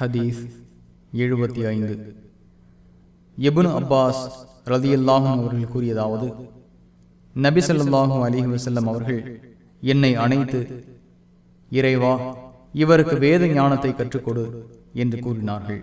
ஹதீஸ் எழுபத்தி ஐந்து. எபுன் அப்பாஸ் ரதியல்லாஹும் அவர்கள் கூறியதாவது நபி அலிஹி வசல்லம் அவர்கள் என்னை அணைத்து இறைவா இவருக்கு வேத ஞானத்தை கற்றுக்கொடு என்று கூறினார்கள்.